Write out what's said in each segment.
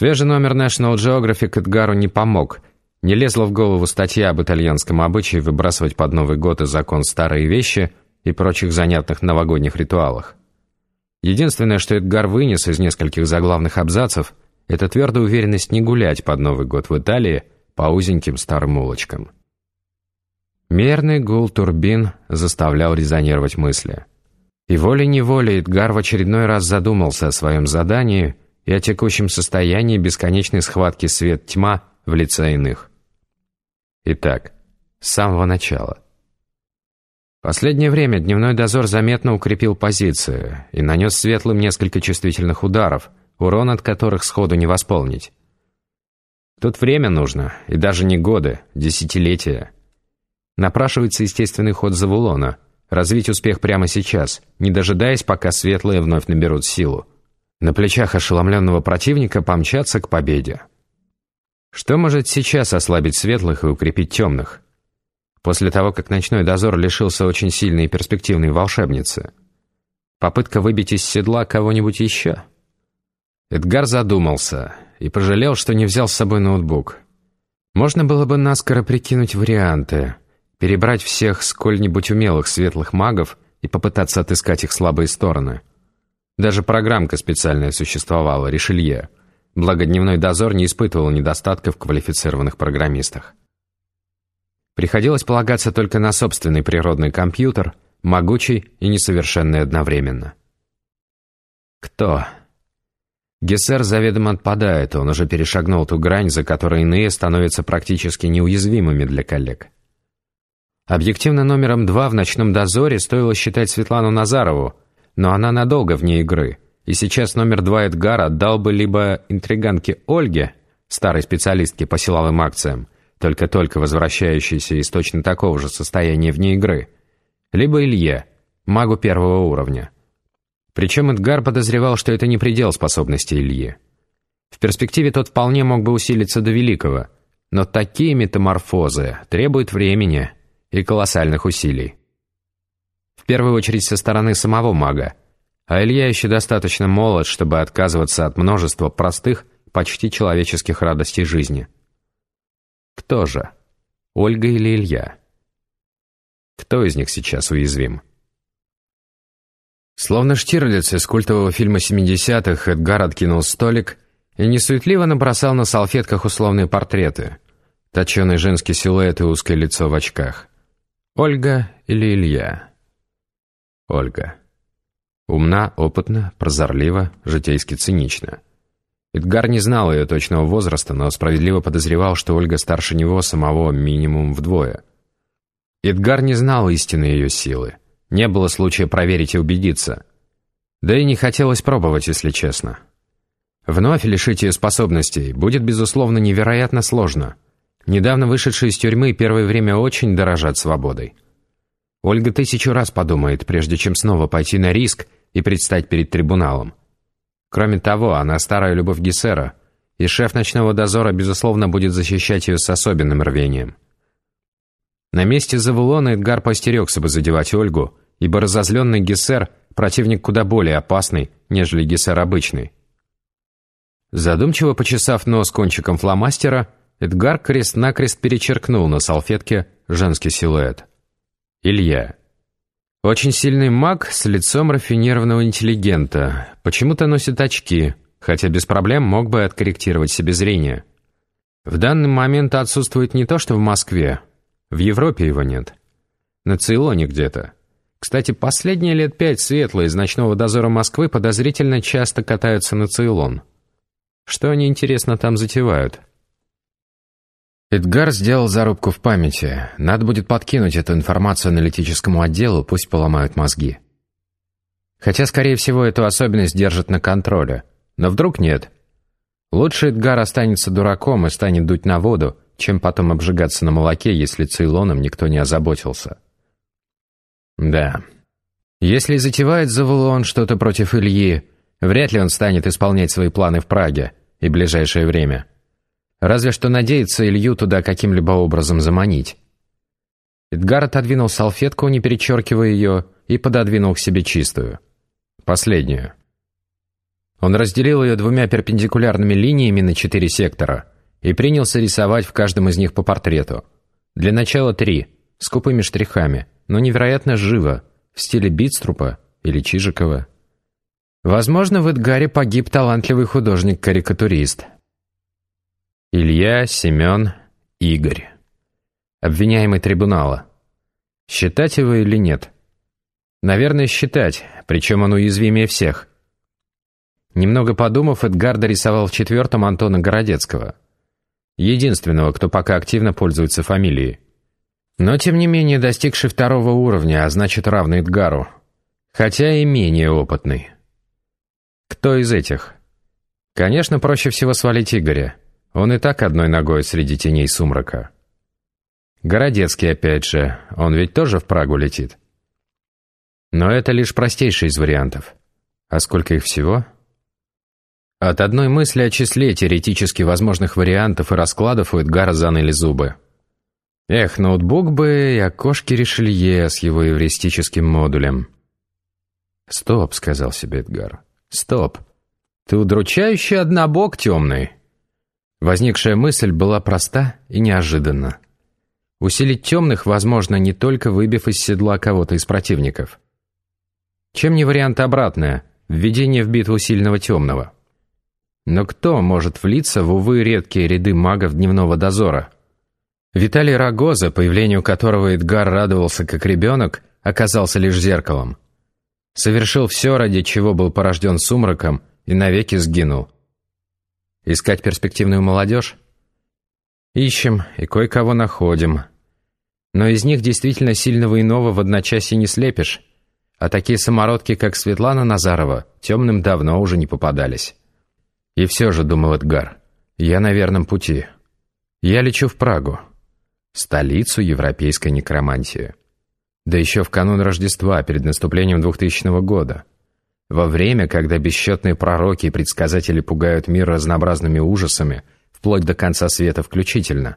Свежий номер National Geographic Эдгару не помог. Не лезла в голову статья об итальянском обычае выбрасывать под Новый год и закон старые вещи и прочих занятных новогодних ритуалах. Единственное, что Эдгар вынес из нескольких заглавных абзацев, это твердая уверенность не гулять под Новый год в Италии по узеньким старым улочкам. Мерный гул турбин заставлял резонировать мысли. И волей-неволей Эдгар в очередной раз задумался о своем задании и о текущем состоянии бесконечной схватки свет-тьма в лице иных. Итак, с самого начала. Последнее время дневной дозор заметно укрепил позиции и нанес светлым несколько чувствительных ударов, урон от которых сходу не восполнить. Тут время нужно, и даже не годы, десятилетия. Напрашивается естественный ход Завулона — Развить успех прямо сейчас, не дожидаясь, пока светлые вновь наберут силу. На плечах ошеломленного противника помчаться к победе. Что может сейчас ослабить светлых и укрепить темных? После того, как ночной дозор лишился очень сильной и перспективной волшебницы. Попытка выбить из седла кого-нибудь еще? Эдгар задумался и пожалел, что не взял с собой ноутбук. Можно было бы наскоро прикинуть варианты — перебрать всех сколь-нибудь умелых светлых магов и попытаться отыскать их слабые стороны. Даже программка специальная существовала, Ришелье. Благо дневной дозор не испытывал недостатков в квалифицированных программистах. Приходилось полагаться только на собственный природный компьютер, могучий и несовершенный одновременно. Кто? Гессер заведомо отпадает, он уже перешагнул ту грань, за которой иные становятся практически неуязвимыми для коллег. Объективно номером два в «Ночном дозоре» стоило считать Светлану Назарову, но она надолго вне игры, и сейчас номер два Эдгар отдал бы либо интриганке Ольге, старой специалистке по силовым акциям, только-только возвращающейся из точно такого же состояния вне игры, либо Илье, магу первого уровня. Причем Эдгар подозревал, что это не предел способности Ильи. В перспективе тот вполне мог бы усилиться до великого, но такие метаморфозы требуют времени – и колоссальных усилий. В первую очередь со стороны самого мага, а Илья еще достаточно молод, чтобы отказываться от множества простых, почти человеческих радостей жизни. Кто же? Ольга или Илья? Кто из них сейчас уязвим? Словно Штирлиц из культового фильма 70-х, Эдгар откинул столик и несуетливо набросал на салфетках условные портреты. Точеный женский силуэт и узкое лицо в очках. Ольга или Илья? Ольга. Умна, опытна, прозорлива, житейски цинична. Эдгар не знал ее точного возраста, но справедливо подозревал, что Ольга старше него самого минимум вдвое. Эдгар не знал истины ее силы. Не было случая проверить и убедиться. Да и не хотелось пробовать, если честно. Вновь лишить ее способностей будет, безусловно, невероятно сложно — Недавно вышедшие из тюрьмы первое время очень дорожат свободой. Ольга тысячу раз подумает, прежде чем снова пойти на риск и предстать перед трибуналом. Кроме того, она старая любовь Гессера, и шеф ночного дозора, безусловно, будет защищать ее с особенным рвением. На месте Завулона Эдгар постерегся бы задевать Ольгу, ибо разозленный Гессер – противник куда более опасный, нежели Гессер обычный. Задумчиво почесав нос кончиком фломастера – Эдгар крест-накрест перечеркнул на салфетке женский силуэт. Илья. Очень сильный маг с лицом рафинированного интеллигента. Почему-то носит очки, хотя без проблем мог бы откорректировать себе зрение. В данный момент отсутствует не то, что в Москве. В Европе его нет. На Цейлоне где-то. Кстати, последние лет пять светлые из ночного дозора Москвы подозрительно часто катаются на Цейлон. Что они, интересно, там затевают? Эдгар сделал зарубку в памяти. Надо будет подкинуть эту информацию аналитическому отделу, пусть поломают мозги. Хотя, скорее всего, эту особенность держат на контроле. Но вдруг нет. Лучше Эдгар останется дураком и станет дуть на воду, чем потом обжигаться на молоке, если цейлоном никто не озаботился. Да. Если затевает Завулон что-то против Ильи, вряд ли он станет исполнять свои планы в Праге и ближайшее время. Разве что надеется Илью туда каким-либо образом заманить. Эдгар отодвинул салфетку, не перечеркивая ее, и пододвинул к себе чистую. Последнюю. Он разделил ее двумя перпендикулярными линиями на четыре сектора и принялся рисовать в каждом из них по портрету. Для начала три, с купыми штрихами, но невероятно живо, в стиле Битструпа или Чижикова. Возможно, в Эдгаре погиб талантливый художник-карикатурист. Илья, Семен, Игорь. Обвиняемый трибунала. Считать его или нет? Наверное, считать, причем он уязвимее всех. Немного подумав, Эдгар дорисовал в четвертом Антона Городецкого. Единственного, кто пока активно пользуется фамилией. Но, тем не менее, достигший второго уровня, а значит, равный Эдгару. Хотя и менее опытный. Кто из этих? Конечно, проще всего свалить Игоря. Он и так одной ногой среди теней сумрака. Городецкий, опять же, он ведь тоже в Прагу летит. Но это лишь простейший из вариантов. А сколько их всего? От одной мысли о числе теоретически возможных вариантов и раскладов у Эдгара заныли зубы. Эх, ноутбук бы и окошки Ришелье с его эвристическим модулем. «Стоп», — сказал себе Эдгар. «Стоп. Ты удручающий однобок темный». Возникшая мысль была проста и неожиданна. Усилить темных возможно не только выбив из седла кого-то из противников. Чем не вариант обратное – введение в битву сильного темного. Но кто может влиться в, увы, редкие ряды магов дневного дозора? Виталий Рогоза, появлению которого Эдгар радовался как ребенок, оказался лишь зеркалом. Совершил все, ради чего был порожден сумраком, и навеки сгинул. Искать перспективную молодежь? Ищем и кое-кого находим. Но из них действительно сильного иного в одночасье не слепишь. А такие самородки, как Светлана Назарова, темным давно уже не попадались. И все же, думал Эдгар, я на верном пути. Я лечу в Прагу, столицу европейской некромантии. Да еще в канун Рождества, перед наступлением 2000 года. Во время, когда бесчетные пророки и предсказатели пугают мир разнообразными ужасами, вплоть до конца света включительно.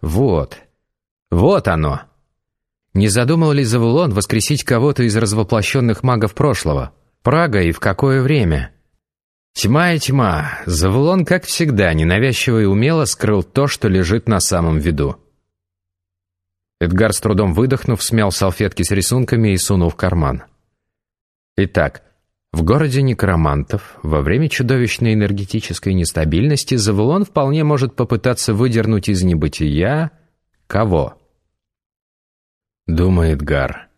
Вот. Вот оно. Не задумал ли Завулон воскресить кого-то из развоплощенных магов прошлого? Прага и в какое время? Тьма и тьма. Завулон, как всегда, ненавязчиво и умело скрыл то, что лежит на самом виду. Эдгар с трудом выдохнув, смял салфетки с рисунками и сунул в карман. Итак, в городе некромантов во время чудовищной энергетической нестабильности Завулон вполне может попытаться выдернуть из небытия... кого? Думает Гар.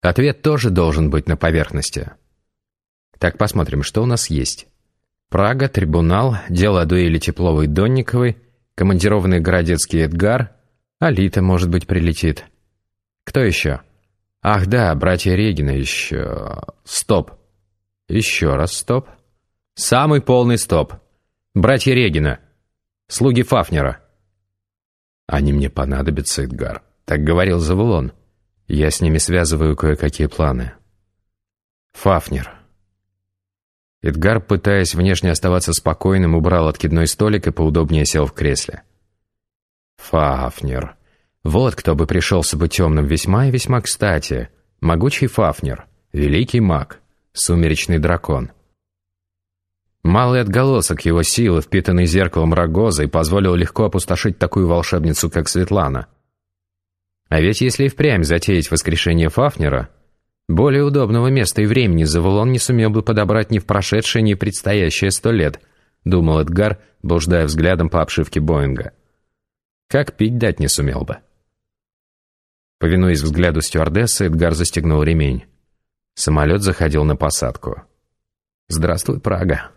Ответ тоже должен быть на поверхности. Так, посмотрим, что у нас есть. Прага, трибунал, дело о дуэли Тепловой-Донниковой, командированный Городецкий Эдгар, Алита, может быть, прилетит. Кто еще? Ах да, братья Регина еще... Стоп. Еще раз стоп. Самый полный стоп. Братья Регина. Слуги Фафнера. Они мне понадобятся, Эдгар. Так говорил Завулон. Я с ними связываю кое-какие планы. Фафнер. Эдгар, пытаясь внешне оставаться спокойным, убрал откидной столик и поудобнее сел в кресле. Фафнер. Вот кто бы пришелся бы темным весьма и весьма кстати. Могучий Фафнер, великий маг, сумеречный дракон. Малый отголосок его силы, впитанный зеркалом Рогоза, и позволил легко опустошить такую волшебницу, как Светлана. А ведь если и впрямь затеять воскрешение Фафнера, более удобного места и времени Завулон не сумел бы подобрать ни в прошедшее, ни в предстоящее сто лет, думал Эдгар, блуждая взглядом по обшивке Боинга. Как пить дать не сумел бы. Повинуясь взгляду стюардессы, Эдгар застегнул ремень. Самолет заходил на посадку. «Здравствуй, Прага».